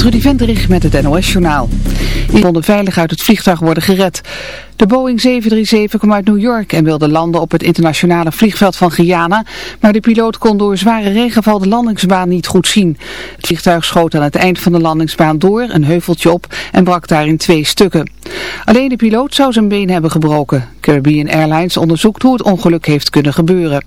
Trudy Vendrich met het NOS-journaal. Die konden veilig uit het vliegtuig worden gered. De Boeing 737 kwam uit New York en wilde landen op het internationale vliegveld van Guyana. Maar de piloot kon door zware regenval de landingsbaan niet goed zien. Het vliegtuig schoot aan het eind van de landingsbaan door, een heuveltje op en brak daar in twee stukken. Alleen de piloot zou zijn been hebben gebroken. Caribbean Airlines onderzoekt hoe het ongeluk heeft kunnen gebeuren.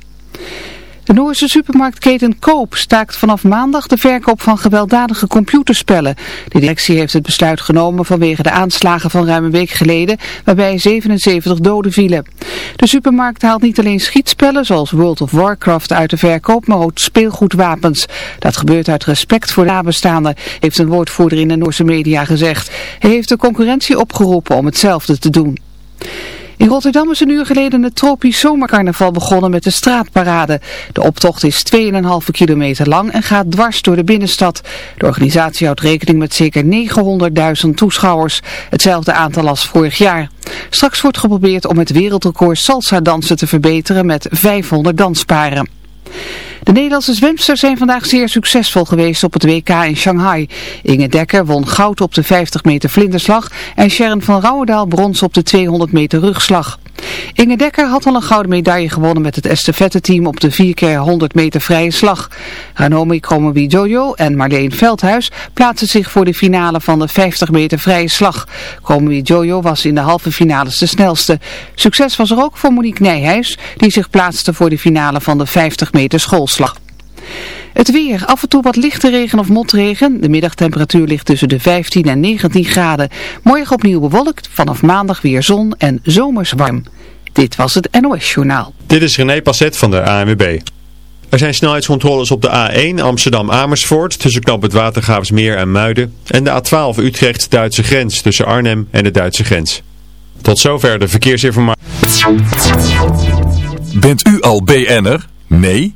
De Noorse supermarktketen Koop staakt vanaf maandag de verkoop van gewelddadige computerspellen. De directie heeft het besluit genomen vanwege de aanslagen van ruim een week geleden, waarbij 77 doden vielen. De supermarkt haalt niet alleen schietspellen zoals World of Warcraft uit de verkoop, maar ook speelgoedwapens. Dat gebeurt uit respect voor de nabestaanden, heeft een woordvoerder in de Noorse media gezegd. Hij heeft de concurrentie opgeroepen om hetzelfde te doen. In Rotterdam is een uur geleden het tropisch zomercarnaval begonnen met de straatparade. De optocht is 2,5 kilometer lang en gaat dwars door de binnenstad. De organisatie houdt rekening met zeker 900.000 toeschouwers. Hetzelfde aantal als vorig jaar. Straks wordt geprobeerd om het wereldrecord salsa dansen te verbeteren met 500 dansparen. De Nederlandse zwemsters zijn vandaag zeer succesvol geweest op het WK in Shanghai. Inge Dekker won goud op de 50 meter vlinderslag en Sharon van Rouwendaal brons op de 200 meter rugslag. Inge Dekker had al een gouden medaille gewonnen met het estafette-team op de 4 keer 100 meter vrije slag. Ranomi Kromowidjojo en Marleen Veldhuis plaatsen zich voor de finale van de 50 meter vrije slag. Kromowidjojo was in de halve finales de snelste. Succes was er ook voor Monique Nijhuis, die zich plaatste voor de finale van de 50 meter schoolslag. Het weer, af en toe wat lichte regen of motregen. De middagtemperatuur ligt tussen de 15 en 19 graden. Morgen opnieuw bewolkt, vanaf maandag weer zon en zomers warm. Dit was het NOS Journaal. Dit is René Passet van de ANWB. Er zijn snelheidscontroles op de A1 Amsterdam-Amersfoort tussen knap het Watergraafsmeer en Muiden. En de A12 Utrecht-Duitse grens tussen Arnhem en de Duitse grens. Tot zover de verkeersinformatie. Bent u al BN'er? Nee?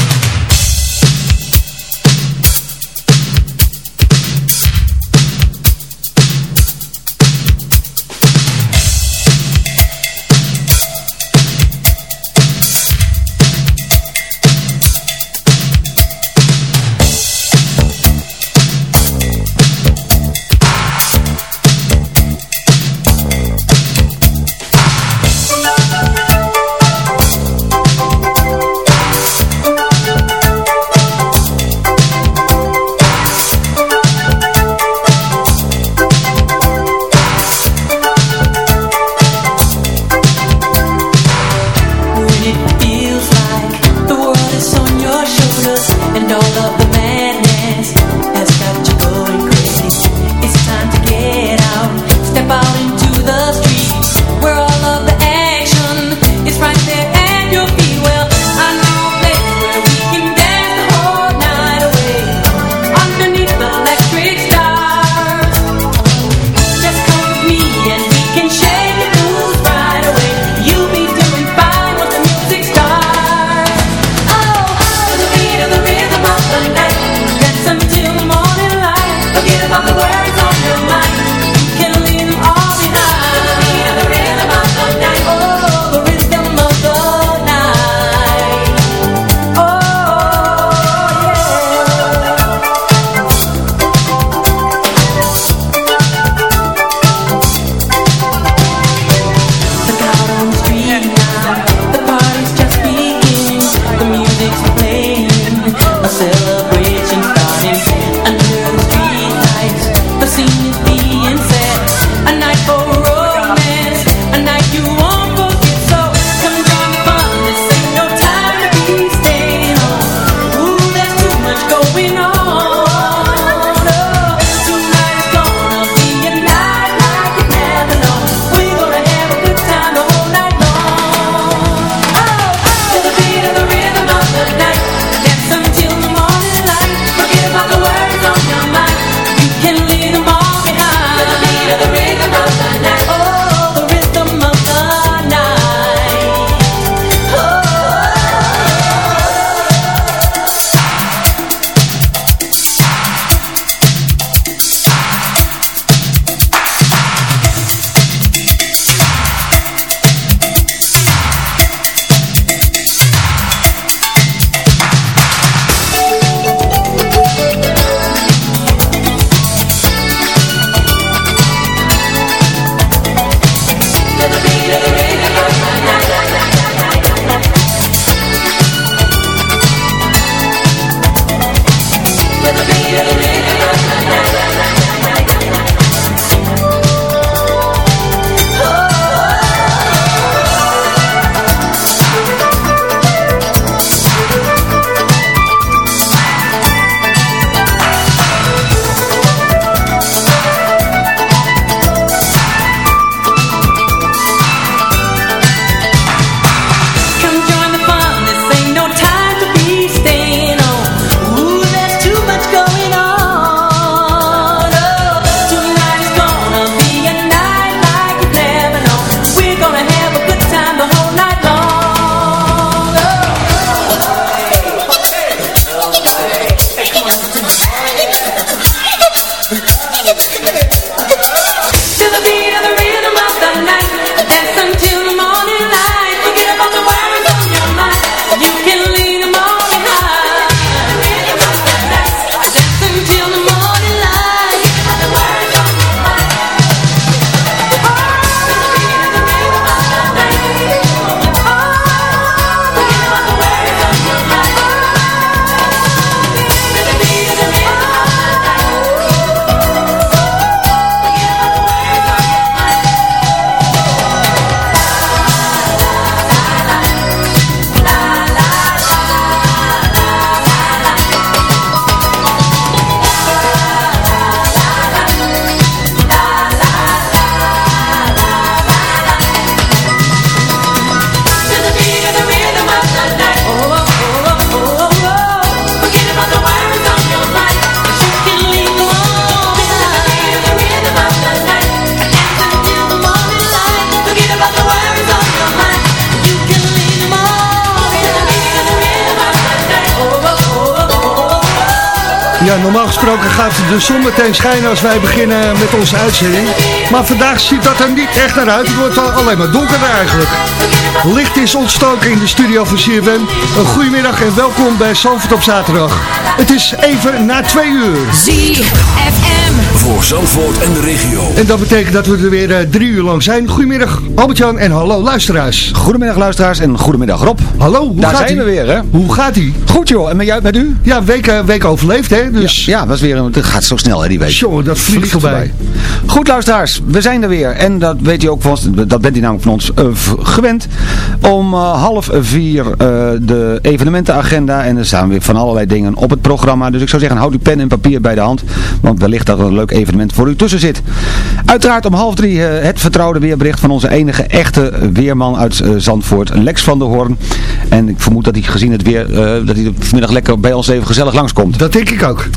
Oh. Normaal gesproken gaat de zon meteen schijnen als wij beginnen met onze uitzending. Maar vandaag ziet dat er niet echt naar uit. Het wordt wel alleen maar donkerder eigenlijk. Licht is ontstoken in de studio van CFM. Een goedemiddag en welkom bij Zandvoort op zaterdag. Het is even na twee uur. ZFM. Voor Zandvoort en de regio. En dat betekent dat we er weer eh, drie uur lang zijn. Goedemiddag Albert-Jan en hallo luisteraars. Goedemiddag luisteraars en goedemiddag Rob. Hallo, hoe Daar gaat zijn we weer hè. Hoe gaat ie? Goed joh, en met, jou, met u? Ja, week, eh, week overleefd hè. Dus Ja, dat, is weer, een- het gaat zo snel hè die week. Jongen, dat vliegt voorbij. Goed luisteraars, we zijn er weer. En dat weet u ook van ons, dat bent u namelijk van ons eh, gewend. Om eh, half vier eh, de evenementenagenda. En er staan weer van allerlei dingen op het programma. Dus ik zou zeggen, houd uw pen en papier bij de hand. Want wellicht dat er een leuk evenement voor u tussen zit. Uiteraard om half drie het vertrouwde weerbericht van onze enige echte weerman uit Zandvoort, Lex van der Hoorn. En ik vermoed dat hij gezien het weer, dat hij vanmiddag lekker bij ons even gezellig langskomt. Dat denk ik ook.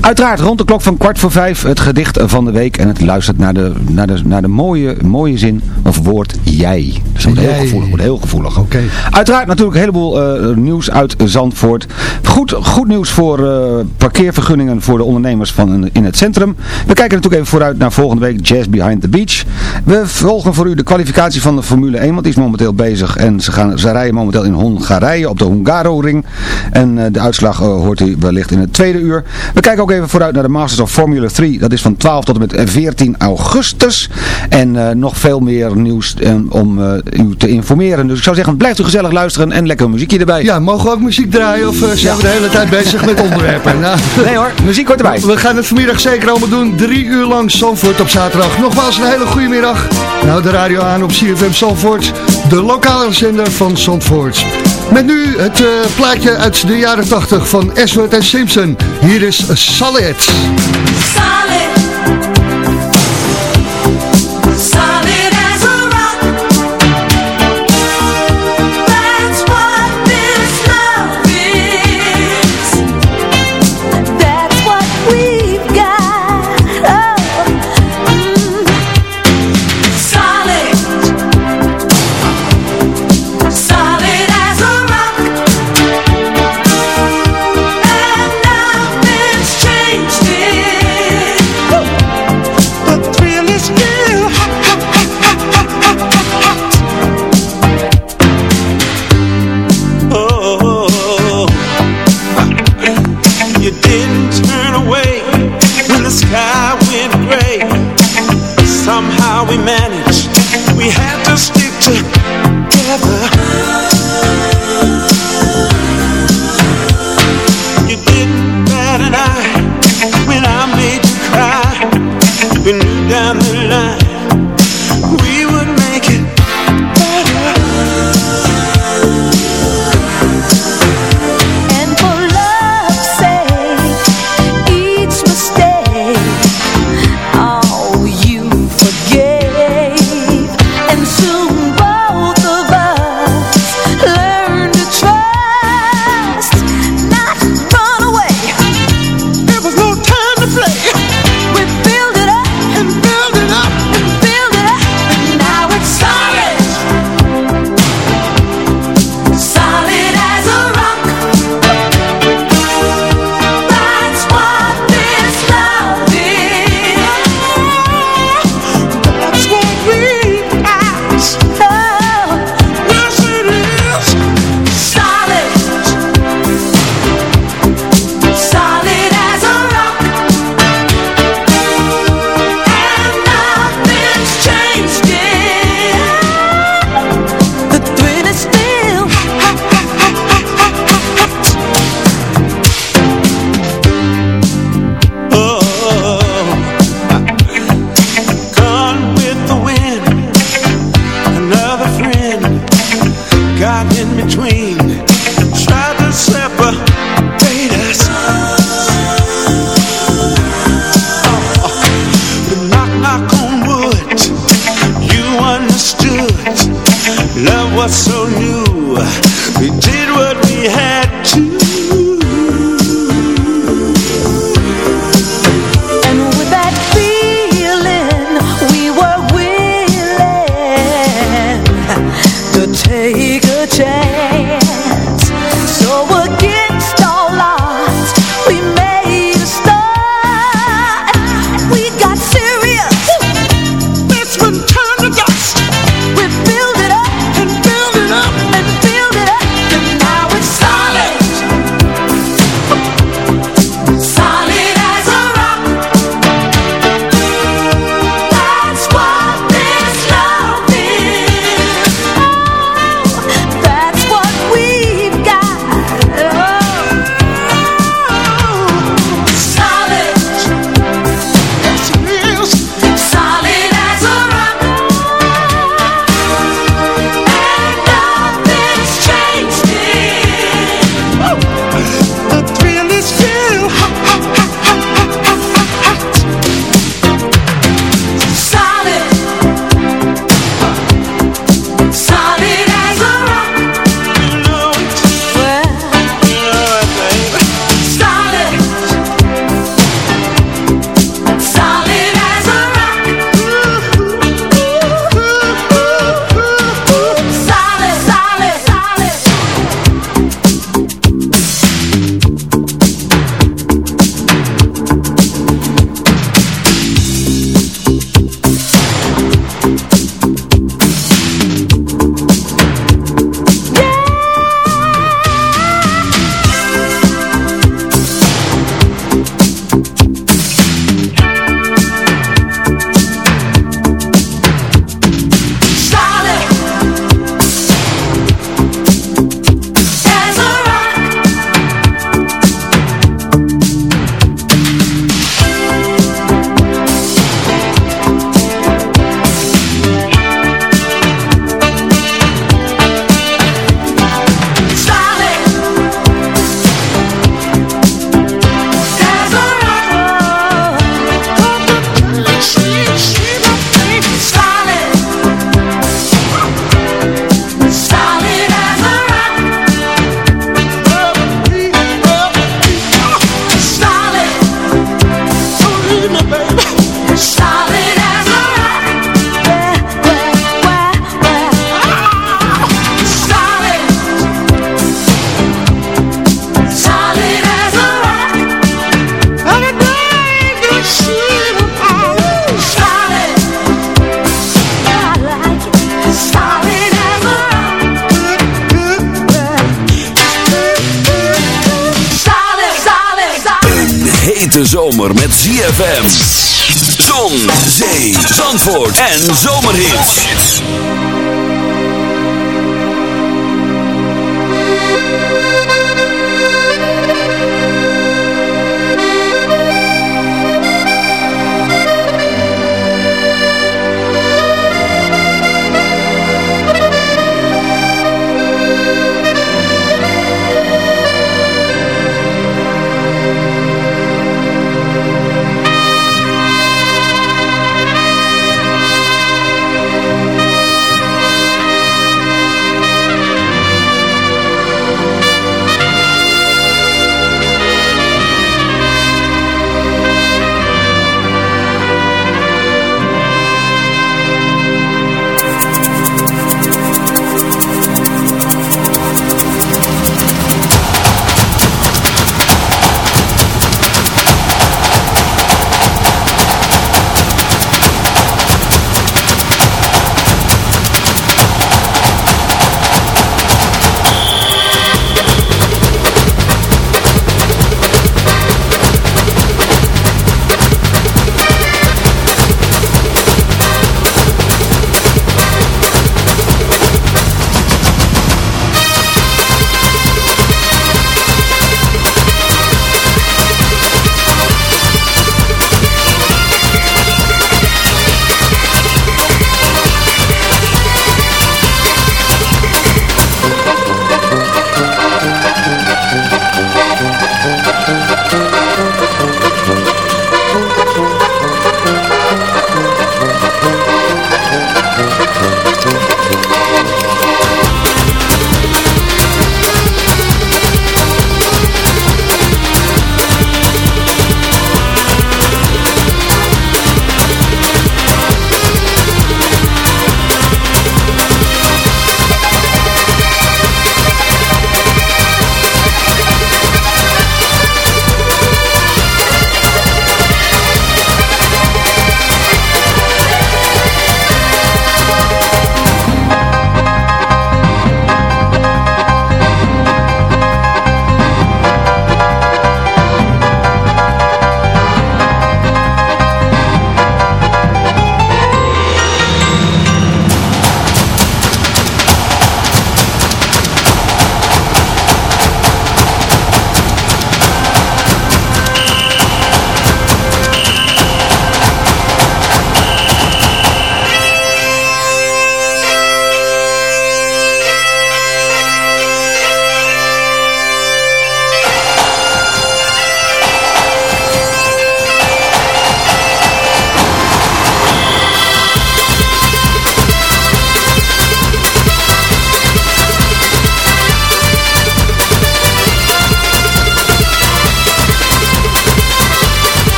Uiteraard rond de klok van kwart voor vijf het gedicht van de week. En het naar de, naar de, naar de mooie, mooie zin of woord jij. Dus dat wordt heel gevoelig. Wordt heel gevoelig. Oké. Uiteraard natuurlijk een heleboel eh, nieuws uit Zandvoort. Goed, goed nieuws voor eh, parkeervergunningen voor de ondernemers van in het centrum. We kijken natuurlijk even vooruit naar volgende week Jazz Behind the Beach. We volgen voor u de kwalificatie van de Formule 1, want die is momenteel bezig. En ze, gaan, ze rijden momenteel in Hongarije op de Hungaroring. En eh, de uitslag hoort u wellicht in het tweede uur. We kijken ook even vooruit naar de Masters of Formula 3. Dat is van 12 tot en met 14 augustus. En eh, nog veel meer nieuws eh, om eh, u te informeren. Dus ik zou zeggen, blijft u gezellig luisteren en lekker muziekje erbij. Ja, mogen we ook muziek draaien of zijn we de hele tijd bezig met onderwerpen? Nou, Nee hoor, muziek hoort erbij. we gaan het vanmiddag zeker allemaal doen. Drie uur lang Zandvoort op zaterdag. Nogmaals een hele goede middag. Nou, de radio aan op CFM Zandvoort. De lokale zender van Zandvoort. Met nu het eh, plaatje uit de jaren 80 van Ashford en Simpson. Hier is Solid. Solid.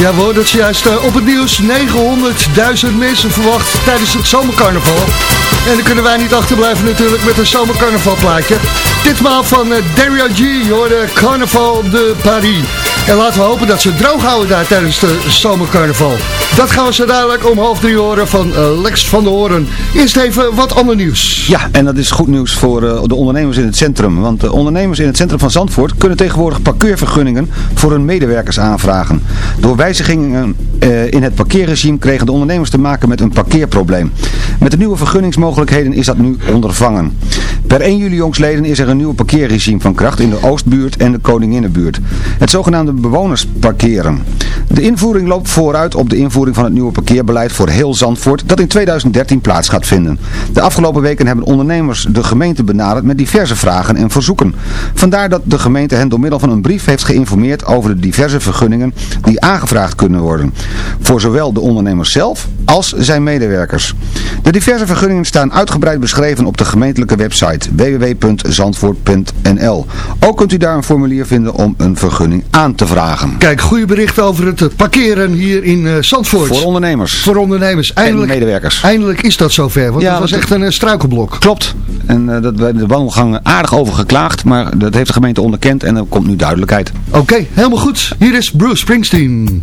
Ja, we hoorden het juist eh, op het nieuws. 900.000 mensen verwacht tijdens het zomercarnaval. En dan kunnen wij niet achterblijven natuurlijk met een zomercarnavalplaatje. Ditmaal van uh, Dario G, je hoorde Carnaval de Paris. En laten we hopen dat ze droog houden daar tijdens de zomercarnaval. Dat gaan we zo dadelijk om half drie horen van eh, Lex van der Hoorn. Eerst even wat ander nieuws. Ja, en dat is goed nieuws voor uh, de ondernemers in het centrum. Want de ondernemers in het centrum van Zandvoort kunnen tegenwoordig parkeervergunningen voor hun medewerkers aanvragen. Door wijzigingen in het parkeerregime kregen de ondernemers te maken met een parkeerprobleem. Met de nieuwe vergunningsmogelijkheden is dat nu ondervangen. Per 1 juli jongsleden is er een nieuw parkeerregime van kracht in de Oostbuurt en de Koninginnenbuurt. Het zogenaamde bewonersparkeren. De invoering loopt vooruit op de invoering van het nieuwe parkeerbeleid voor heel Zandvoort dat in 2013 plaats gaat vinden. De afgelopen weken hebben ondernemers de gemeente benaderd met diverse vragen en verzoeken. Vandaar dat de gemeente hen door middel van een brief heeft geïnformeerd over de diverse vergunningen die aangevraagd kunnen worden. Voor zowel de ondernemers zelf als zijn medewerkers. De diverse vergunningen staan uitgebreid beschreven op de gemeentelijke website www.zandvoort.nl. Ook kunt u daar een formulier vinden om een vergunning aan te vragen. Kijk, goede berichten over het parkeren hier in uh, Zandvoort. Voor ondernemers. Voor ondernemers. Eindelijk, en medewerkers. Eindelijk is dat zover, want Ja, dat was echt een eh, struikelblok. Klopt. En uh, dat werd de wandelgang aardig over geklaagd, maar dat heeft de gemeente onderkend en er komt nu duidelijkheid. Oké, helemaal goed. Hier is Bruce Springsteen.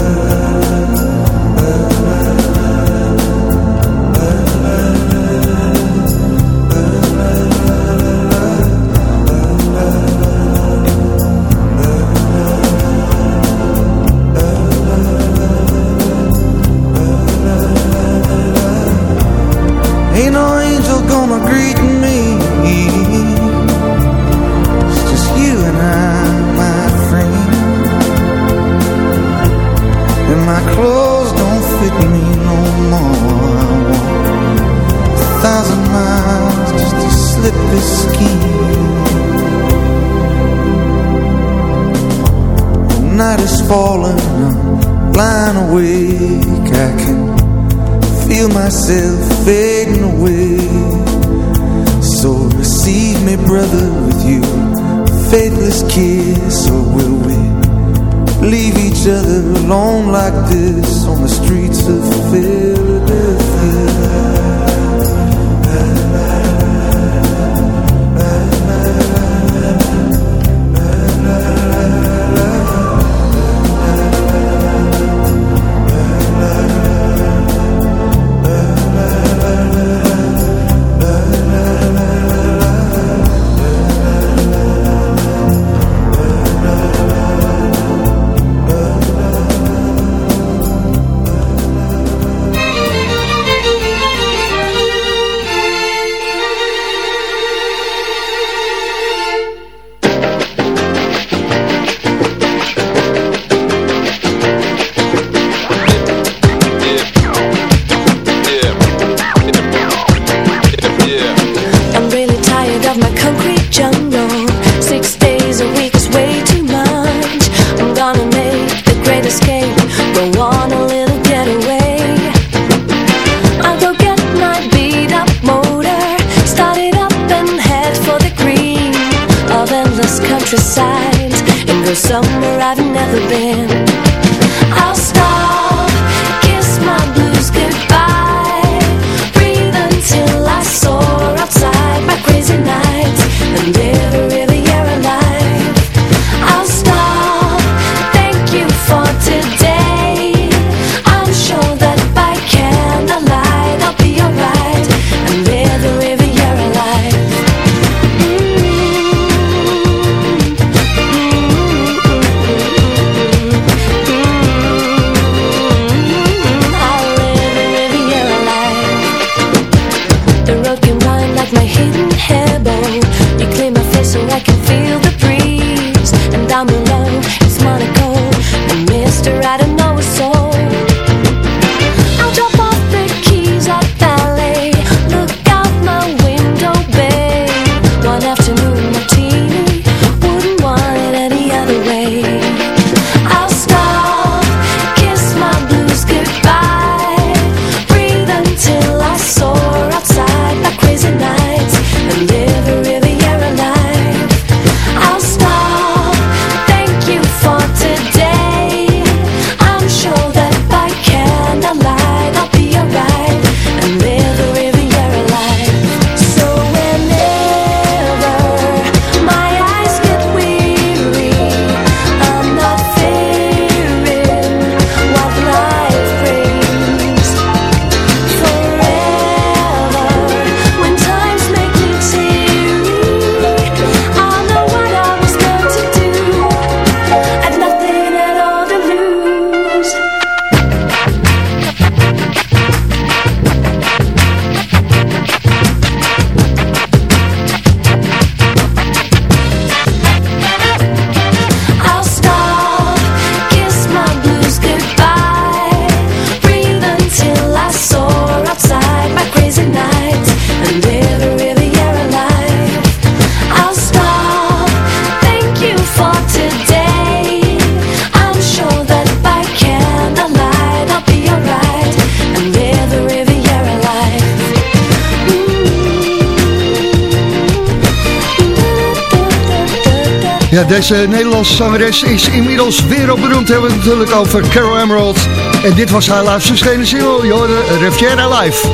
Deze Nederlandse zangeres is inmiddels wereldberoemd. Hebben we het natuurlijk over Carol Emerald. En dit was haar laatste verschenen single, je hoorde Riviera Live.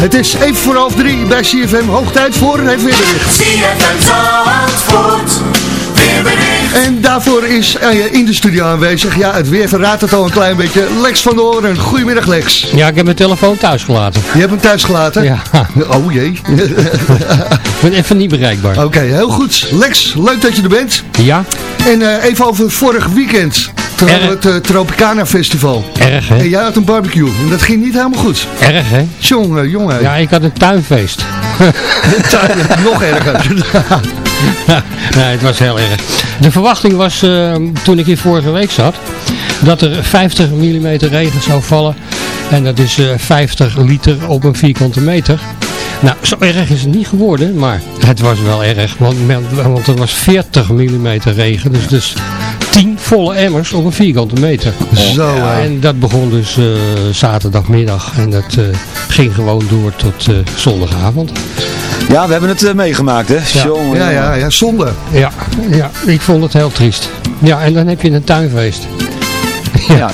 Het is even voor half drie bij CFM. Hoog tijd voor het weerbericht. CFM Zandvoort. En daarvoor is eh, in de studio aanwezig, ja, het weer verraadt het al een klein beetje, Lex van der Hoorn. Goedemiddag Lex. Ja, ik heb mijn telefoon thuis gelaten. Je hebt hem thuis gelaten? Ja. Oh jee. Ik ben even niet bereikbaar. Oké, heel goed. Lex, leuk dat je er bent. Ja, En eh, even over vorig weekend. We het eh, Tropicana Festival. erg hè? En jij had een barbecue. En dat ging niet helemaal goed. Erg hè? Jongen, jongen. Ja, ik had een tuinfeest. Nog erger. nee, het was heel erg. De verwachting was, eh, toen ik hier vorige week zat, dat er 50 mm regen zou vallen. En dat is eh, 50 liter op een vierkante meter. Nou, zo erg is het niet geworden, maar het was wel erg. Want, want er was 40 mm regen, dus, dus 10 volle emmers op een vierkante meter. Zo, Ja, hè. en dat begon dus eh, zaterdagmiddag en dat eh, ging gewoon door tot eh, zondagavond. Ja, we hebben het eh, meegemaakt, hè? Jongen, Ja, ja, jongen. ja, zonde. Ja, ja, ik vond het heel triest. Ja, en dan heb je een tuinfeest. Ja.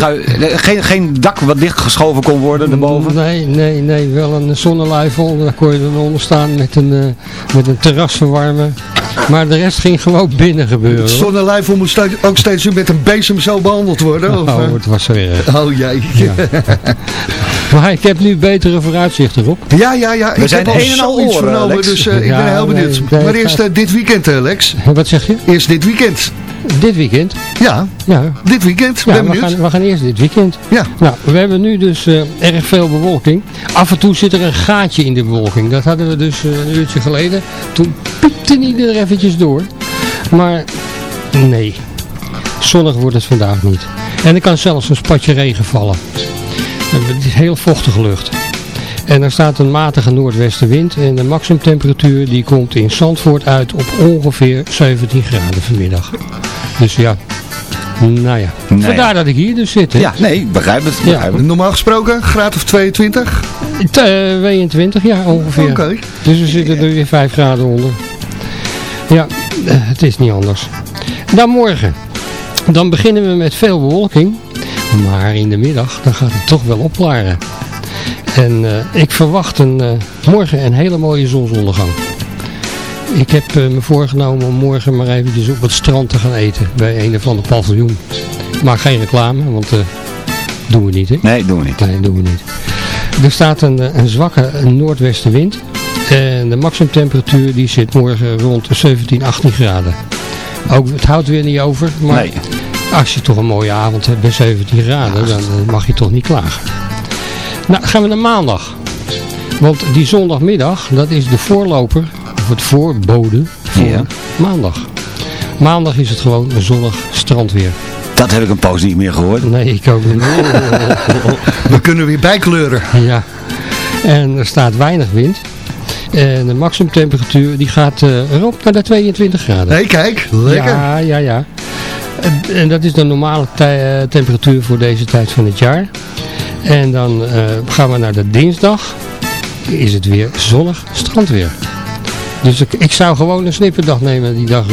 Eh, geen, geen dak wat dichtgeschoven kon worden erboven. Nee, nee, nee, wel een zonneluifel. Daar kon je dan onder staan met een, eh, met een terras verwarmen. Maar de rest ging gewoon binnen gebeuren. Zonnelijfel moest ook steeds met een bezem zo behandeld worden. Of, Oh, eh? het was zo erg. oh jee. Maar ik heb nu betere vooruitzichten erop. Ja, ja, ja. ik zijn heb al een en al zoiets oren, vernomen, Lex. dus eh, ik Ja, ben heel benieuwd. nee, maar eerst eh, dit weekend, eh, Lex. Wat zeg je? Eerst dit weekend. Dit weekend? Ja, Ja, dit weekend. ja ben we, gaan, we gaan eerst dit weekend. Ja. Nou, we hebben nu dus eh, erg veel bewolking. Af en toe zit er een gaatje in de bewolking. Dat hadden we dus eh, een uurtje geleden. Toen piepte hij er eventjes door. Maar nee, zonnig wordt het vandaag niet. En er kan zelfs een spatje regen vallen. Het is heel vochtige lucht. En er staat een matige noordwestenwind en de maximumtemperatuur die komt in Zandvoort uit op ongeveer 17 graden vanmiddag. Dus ja, nou ja. Nou ja. Vandaar dat ik hier dus zit. Ja, nee, begrijp het. Normaal gesproken, graad of 22? T- eh, 22 jaar ongeveer. Oké. Dus we zitten er weer 5 graden onder. Ja, eh, het is niet anders. Dan morgen. Dan beginnen we met veel bewolking. Maar in de middag, dan gaat het toch wel opklaren. En eh, ik verwacht een, eh, morgen een hele mooie zonsondergang. Ik heb eh, me voorgenomen om morgen maar eventjes op het strand te gaan eten. Bij een of ander paviljoen. Maar geen reclame, want eh doen we niet hè. Nee, doen we niet. Nee, doen we niet. Er staat een, eh, een zwakke noordwestenwind. En de maximumtemperatuur die zit morgen rond de 17, 18 graden. Ook, het houdt weer niet over. Maar Nee. als je toch een mooie avond hebt bij 17 graden, dan mag je toch niet klagen. Nou, gaan we naar maandag. Want die zondagmiddag, dat is de voorloper, het voorbode voor Ja. maandag. Maandag is het gewoon zonnig strandweer. Dat heb ik een poos niet meer gehoord. Nee, ik ook niet. We kunnen weer bijkleuren. Ja, en er staat weinig wind. En de maximumtemperatuur die gaat eh, erop naar de 22 graden. Hé, kijk. Lekker. Ja, ja, ja. En, en dat is de normale eh, temperatuur voor deze tijd van het jaar. En dan eh, gaan we naar de dinsdag. Is het weer zonnig strandweer. Dus ik, ik zou gewoon een snipperdag nemen die dag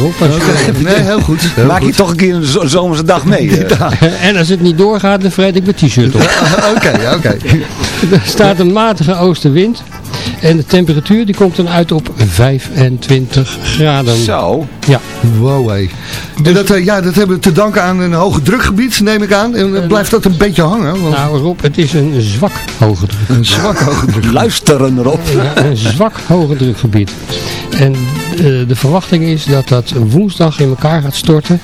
je- Nee, heel goed. Heel Maak je toch een keer een zo- zomerse dag mee. eh. en als het niet doorgaat, dan vreet ik mijn t-shirt op. Oké, oké. Er staat een matige oostenwind. En de temperatuur die komt dan uit op 25 graden. Zo. Ja. Wow, hé. En dat, eh, ja, dat hebben we te danken aan een hoge drukgebied, neem ik aan. En eh, blijft dat een beetje hangen? Want Nou Rob, het is een zwak hoge druk. een zwak hoge druk. Luisteren erop. Ja, een zwak hoge drukgebied. En eh, de verwachting is dat dat woensdag in elkaar gaat storten.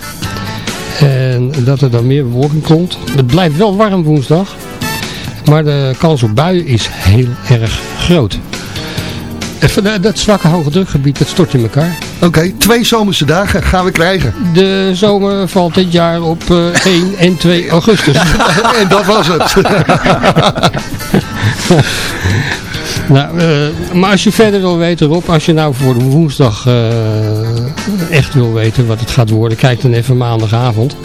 En dat er dan meer bewolking komt. Het blijft wel warm woensdag. Maar de kans op buien is heel erg groot. Even, dat- dat zwakke hoge drukgebied, dat stort in elkaar. Oké, twee zomerse dagen gaan we krijgen. De zomer valt dit jaar op eh, 1 en 2 augustus. en dat was het. nou, eh, maar als je verder wil weten Rob, als je nou voor de woensdag eh, echt wil weten wat het gaat worden, kijk dan even maandagavond.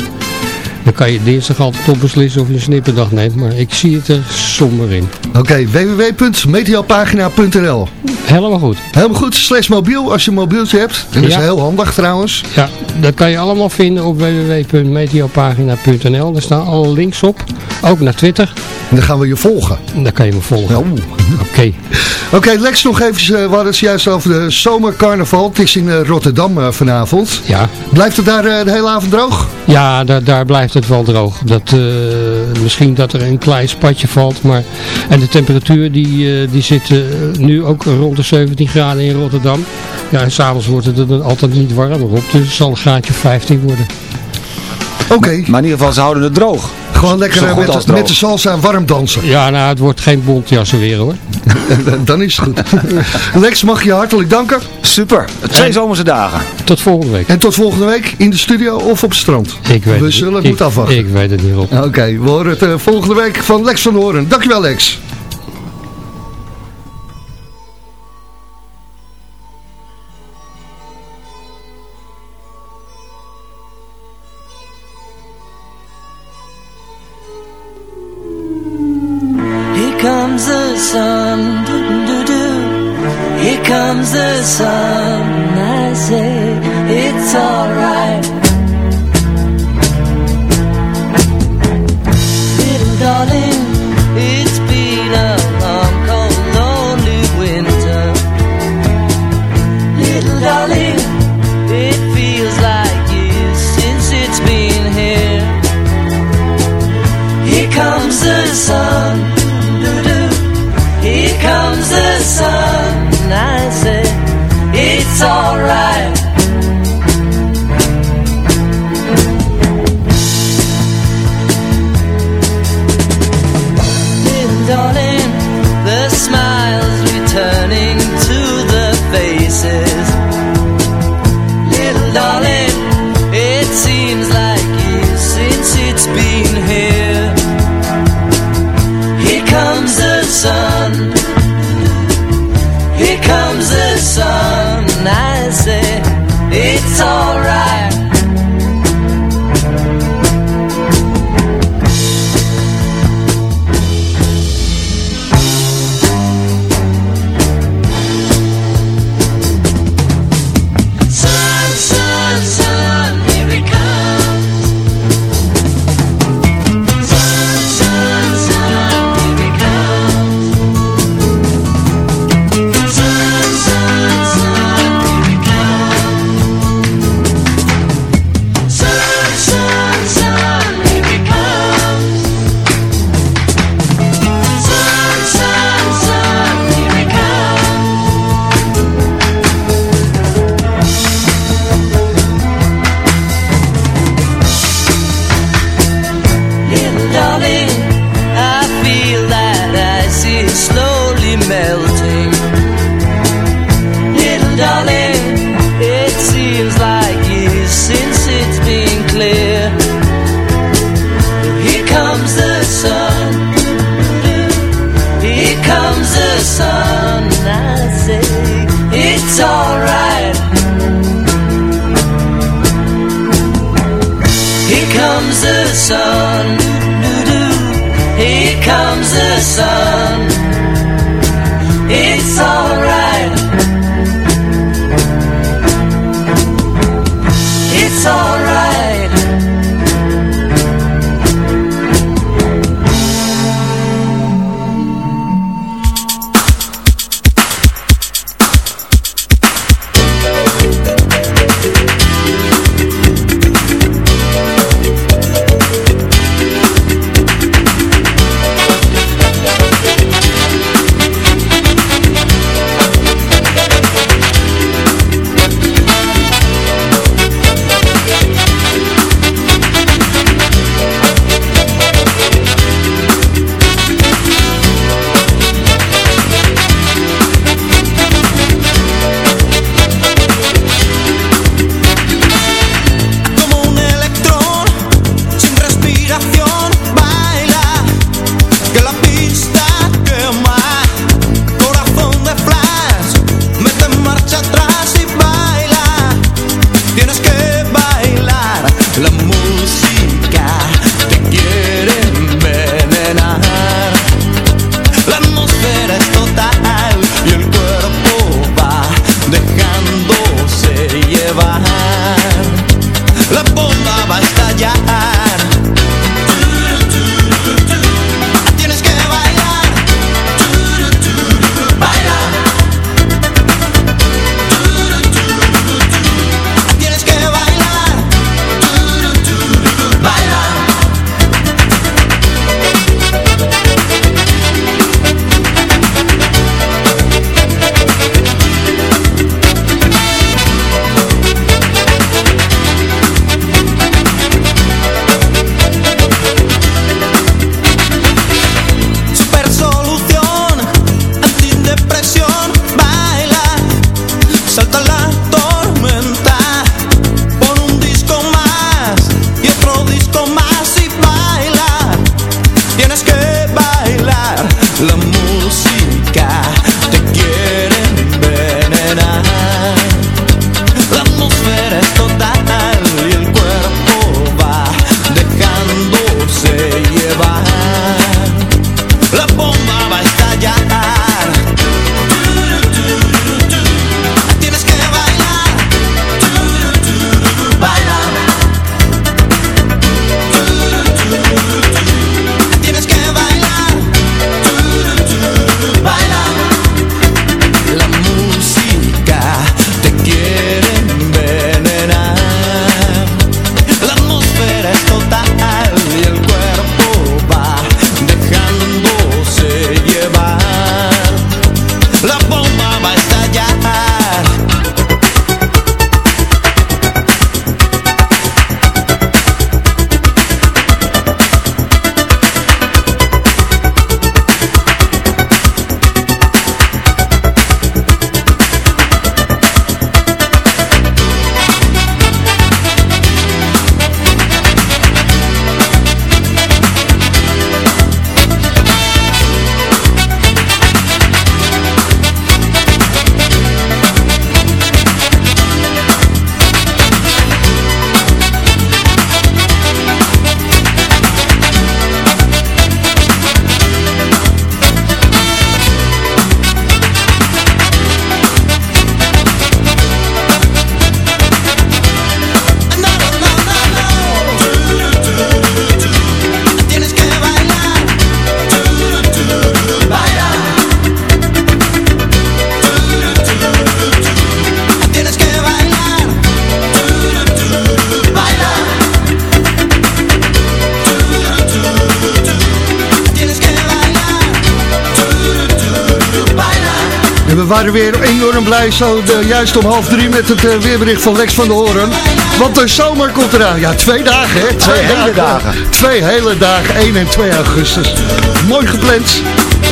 Dan kan je dinsdag altijd op beslissen of je een snipperdag neemt, maar ik zie het er somber in. Oké, www.meteopagina.nl Helemaal goed. Helemaal goed. Slash mobiel, als je een mobieltje hebt. Dat is heel handig trouwens. Ja, dat kan je allemaal vinden op www.meteopagina.nl. Daar staan alle links op. Ook naar Twitter. En dan gaan we je volgen. Daar kan je me volgen. Oké. Oké, Lex, nog even, eh, we hadden het juist over de zomercarnaval. Het is in eh, Rotterdam eh, vanavond. Ja. Blijft het daar eh, de hele avond droog? Ja, daar, daar blijft het wel droog. Dat, eh, misschien dat er een klein spatje valt. Maar, en de temperatuur die, eh, die zit nu ook rond de 17 graden in Rotterdam. Ja, en s'avonds wordt het er dan altijd niet warmer op. Dus het zal een graadje 15 worden. Oké. Maar in ieder geval, ze houden het droog. Gewoon lekker eh, met, met de salsa warm dansen. Ja, nou, het wordt geen bontjassen weer hoor. Dan is het goed. Lex, mag je hartelijk danken. Super. Twee zomerse dagen. Tot volgende week. En tot volgende week in de studio of op het strand. Ik weet we het zullen het Ik- moeten afwachten. Ik weet het niet op. Oké, we horen het eh, volgende week van Lex van Horen. Dankjewel Lex. The sun, doo doo doo. Here comes the sun. I say it's alright. Blij zo de, juist om half drie met het eh, weerbericht van Lex van de Horen. Want de zomer komt eraan. Ja, twee dagen hè. Twee hele dagen. Twee hele dagen, 1 en 2 augustus. Mooi gepland.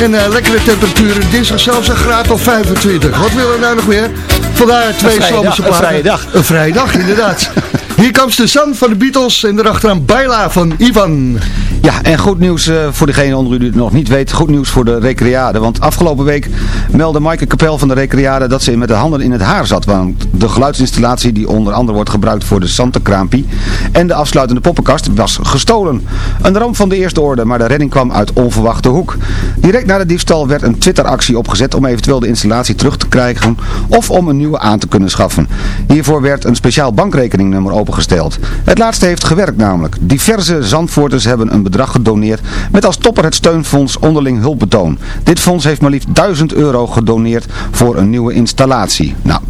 En eh, lekkere temperaturen. Dinsdag zelfs een graad of 25. Wat willen we nou nog meer? Vandaar twee zomerse dag, een platen. vrije dag. Een vrije dag, inderdaad. Hier komt de Sun van de Beatles en erachteraan Baila van Ivan. Ja, en goed nieuws eh, voor degene onder u die het nog niet weet. Goed nieuws voor de Recreade. Want afgelopen week meldde Maaike Kapel van de Recreade dat ze met de handen in het haar zat. Want de geluidsinstallatie die onder andere wordt gebruikt voor de Santekraampie en de afsluitende poppenkast was gestolen. Een ramp van de eerste orde, maar de redding kwam uit onverwachte hoek. Direct na de diefstal werd een Twitter-actie opgezet om eventueel de installatie terug te krijgen of om een nieuwe aan te kunnen schaffen. Hiervoor werd een speciaal bankrekeningnummer opengesteld. Het laatste heeft gewerkt namelijk. Diverse Zandvoorters hebben een bedrag gedoneerd met als topper het steunfonds onderling hulpbetoon. Dit fonds heeft maar liefst 1000 euro gedoneerd voor een nieuwe installatie. Nou,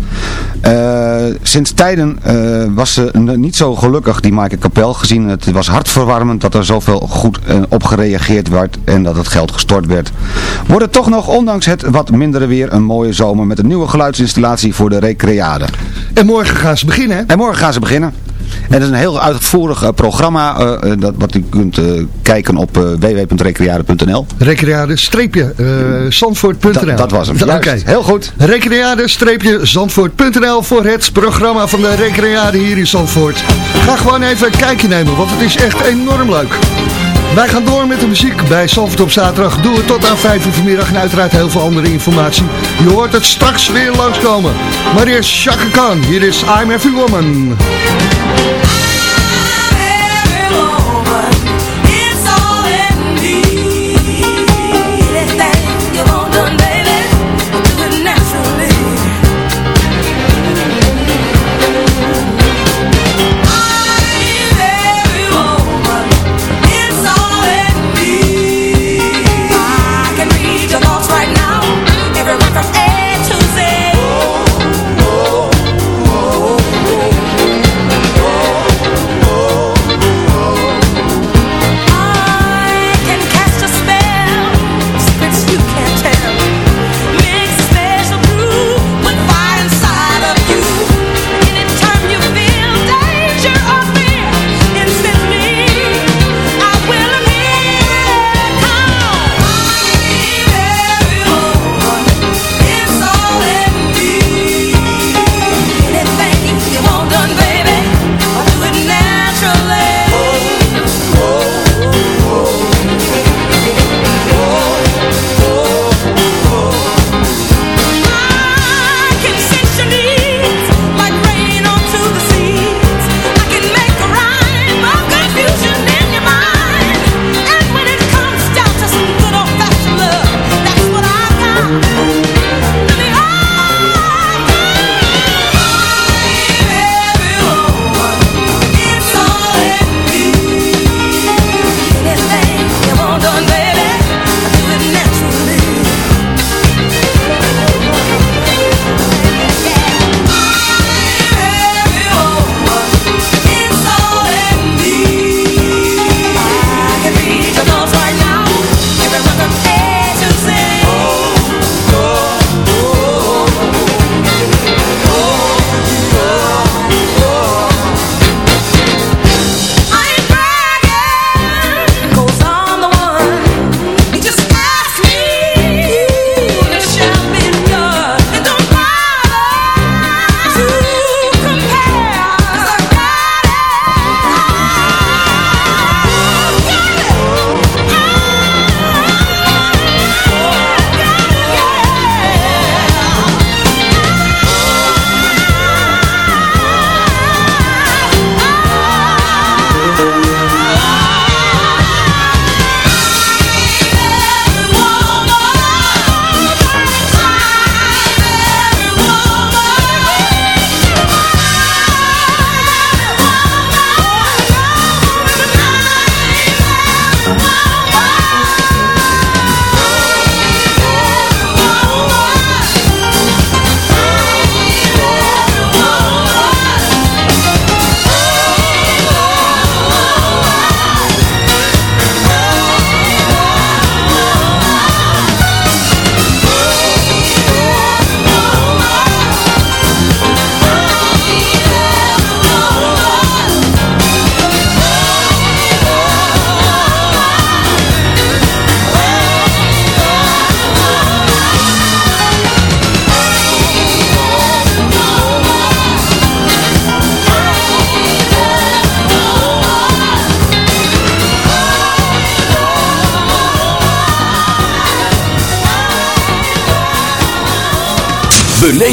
eh, sinds tijden eh, was ze niet zo gelukkig, die Maaike Kapel, gezien het was hartverwarmend dat er zoveel goed eh, op gereageerd werd en dat het geld gestort werd. Wordt het toch nog, ondanks het wat mindere weer, een mooie zomer met een nieuwe geluidsinstallatie voor de Recreade. En morgen gaan ze beginnen hè? En morgen gaan ze beginnen. En dat is een heel uitvoerig eh, programma eh, eh, dat, wat u kunt kijken op www.recreade.nl. Recreade-streepje eh, Zandvoort.nl Dat, dat was hem. Oké. Heel goed. Recreade-zandvoort.nl voor het programma van de Recreade hier in Zandvoort. Ga gewoon even een kijkje nemen, want het is echt enorm leuk. Wij gaan door met de muziek bij Zandvoort op zaterdag. Doen we tot aan 5 uur vanmiddag en uiteraard heel veel andere informatie. Je hoort het straks weer langskomen. Maar eerst Chaka Khan. Hier is I'm Every Woman.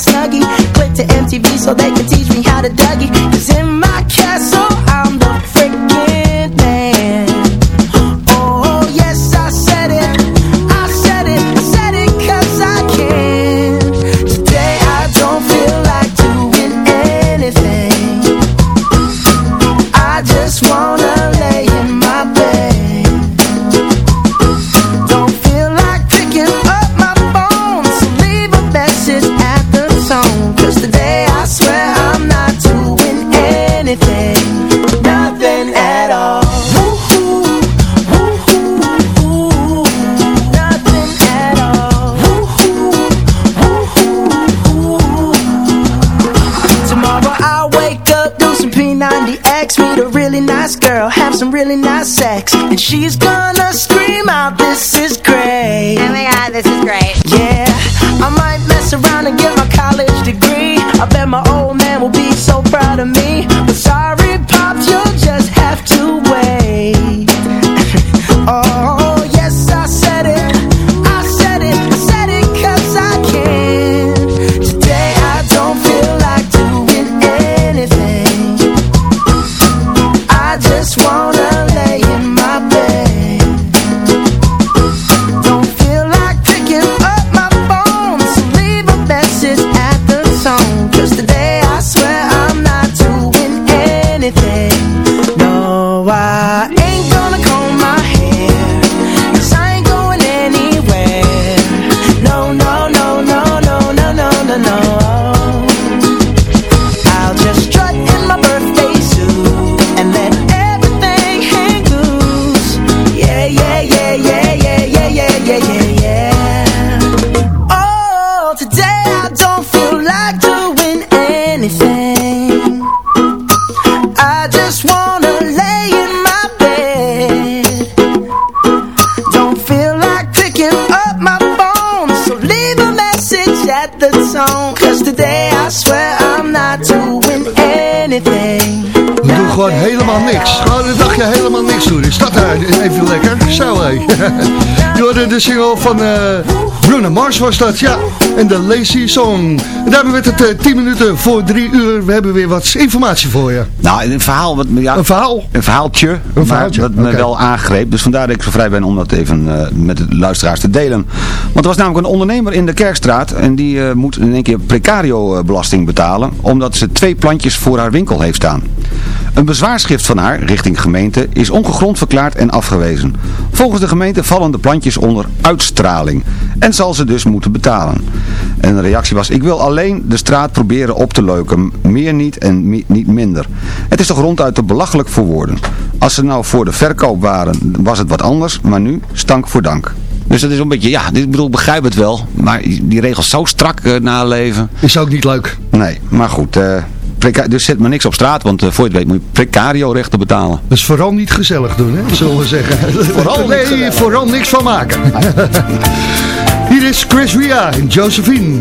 my snuggie. Click to MTV so they can teach me how to Dougie. Cause She's gone. Helemaal niks. Gewoon een dagje helemaal niks doen. Is dat uh, even lekker? Zo hé. Je hoorde de single van eh Bruno Mars was dat, ja. En de Lazy Song. En daarmee werd het eh, 10 minuten voor 3 uur. We hebben weer wat informatie voor je. Nou, een verhaal. Wat, ja, Een verhaal? Een verhaaltje. Een verhaaltje, Dat me wel aangreep. Dus vandaar dat ik zo vrij ben om dat even eh, met de luisteraars te delen. Want er was namelijk een ondernemer in de Kerkstraat. En die eh, moet in één keer precario-belasting betalen. Omdat ze twee plantjes voor haar winkel heeft staan. Een bezwaarschrift van haar, richting gemeente, is ongegrond verklaard en afgewezen. Volgens de gemeente vallen de plantjes onder uitstraling. En zal ze dus moeten betalen. En de reactie was, ik wil alleen de straat proberen op te leuken. Meer niet en mi- niet minder. Het is toch ronduit te belachelijk voor woorden. Als ze nou voor de verkoop waren, was het wat anders. Maar nu, stank voor dank. Dus dat is een beetje, ja, ik bedoel, ik begrijp het wel. Maar die regels zo strak eh, naleven. Is ook niet leuk. Nee, maar goed. eh, dus zet maar niks op straat, want eh, voor je het weet moet je precario rechten betalen. Dus vooral niet gezellig doen, hè, zullen we zeggen. Vooral nee, vooral niks van maken. Hier is Chris Ria en Josephine.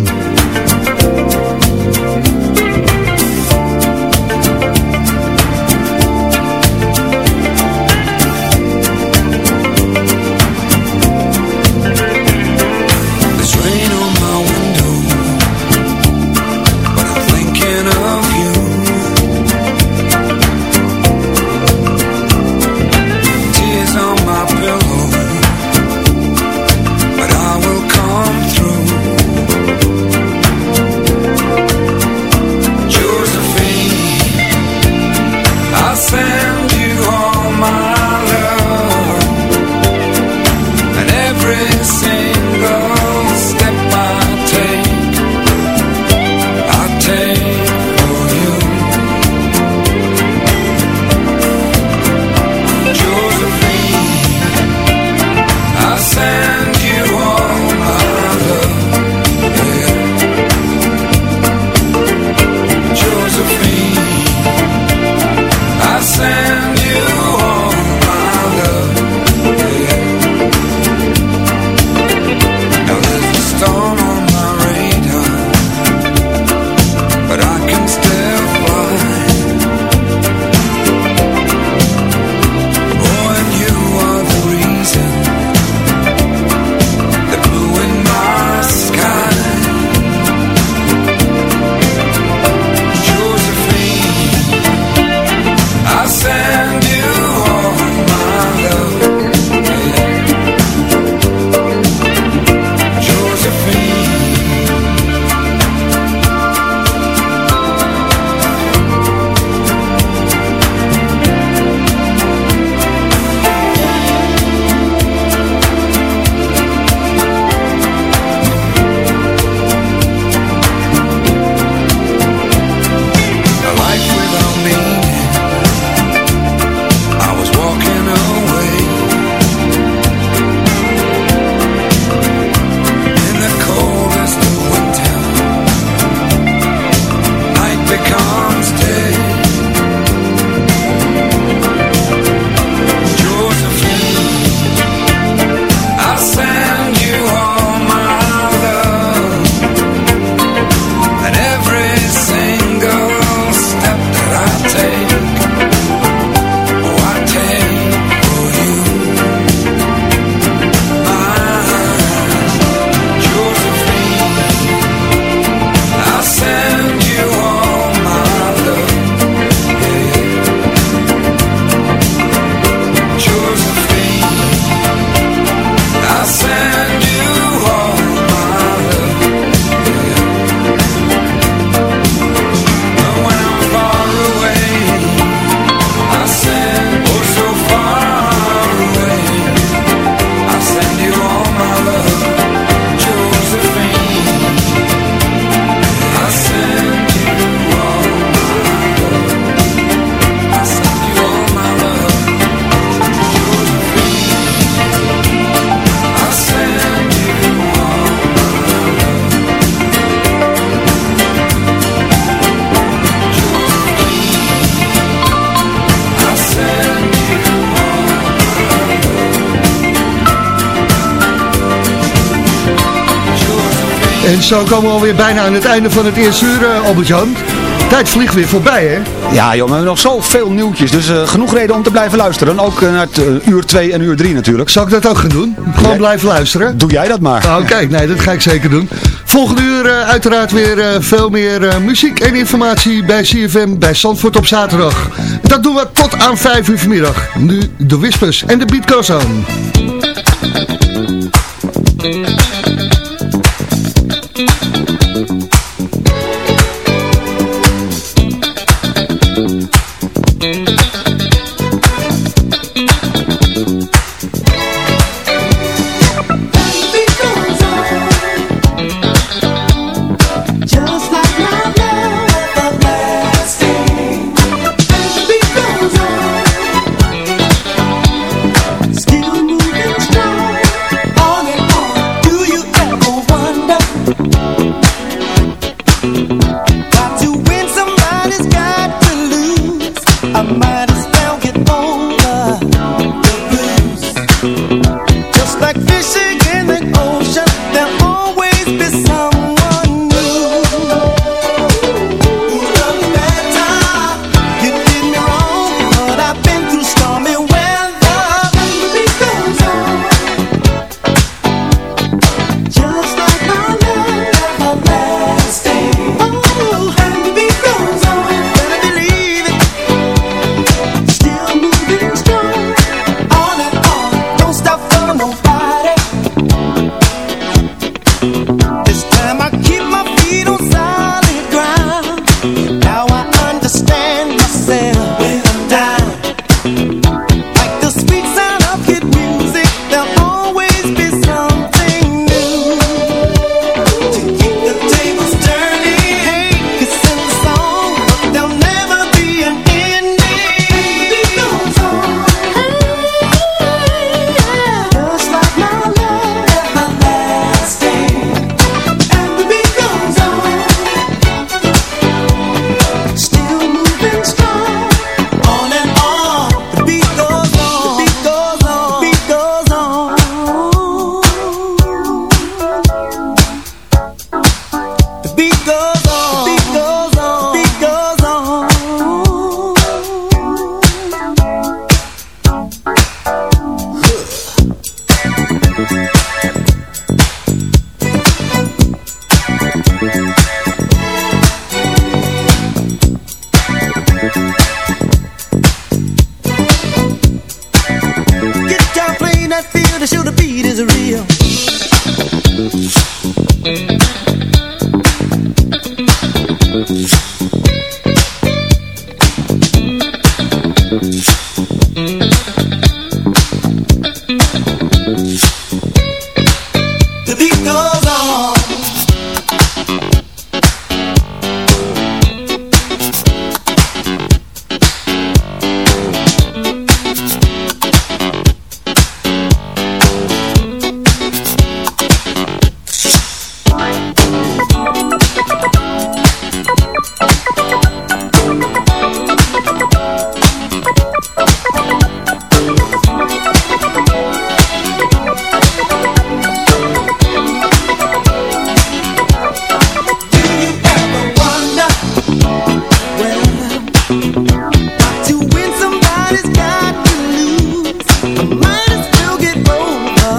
Zo komen we alweer bijna aan het einde van het eerste uur, uh, Albert-Jan. Tijd vliegt weer voorbij, hè? Ja, joh, we hebben nog zoveel nieuwtjes. Dus uh, genoeg reden om te blijven luisteren. Ook uh, naar het, uur 2 en uur 3 natuurlijk. Zal ik dat ook gaan doen? Gewoon blijven luisteren? Doe jij dat maar. Oké, okay, nee, dat ga ik zeker doen. Volgende uur uiteraard weer veel meer muziek en informatie bij CFM bij Zandvoort op zaterdag. Dat doen we tot aan 5 uur vanmiddag. Nu de Whispers en de Beat Goes on.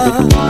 love.